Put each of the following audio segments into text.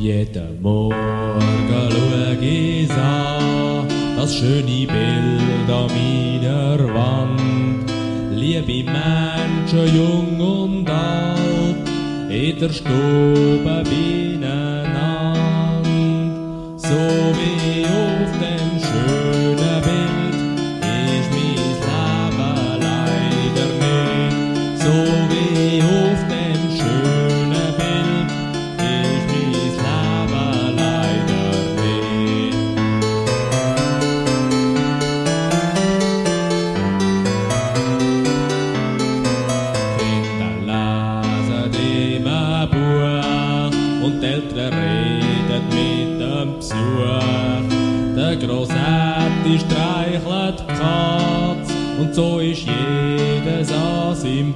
Jeden Morgen schaue ich an, das schöne Bild an meiner Wand. Liebe Menschen, jung und alt, in der Stube beieinander, so wie ich Der Grossetti streichelt die Katz. Und so ist jedes an seinem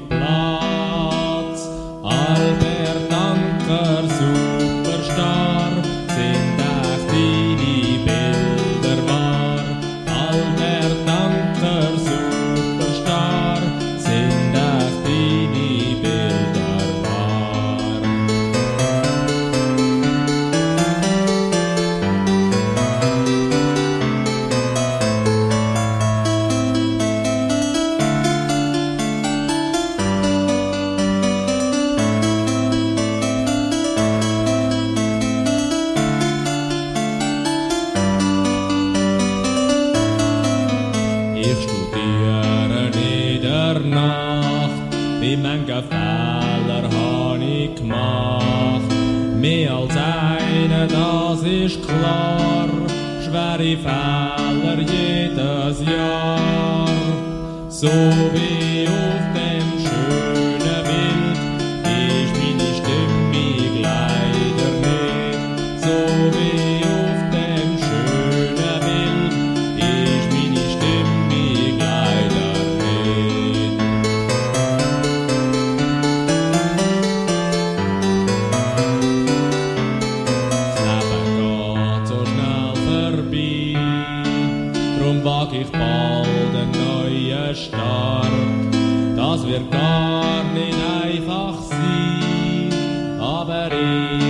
der Nacht, wie manche Fehler hab ich gemacht. Mehr als einen, das ist klar, schwere Fehler jedes Jahr. So wie auf wag ich bald einen neuen Start. Das wird gar nicht einfach sein, aber ich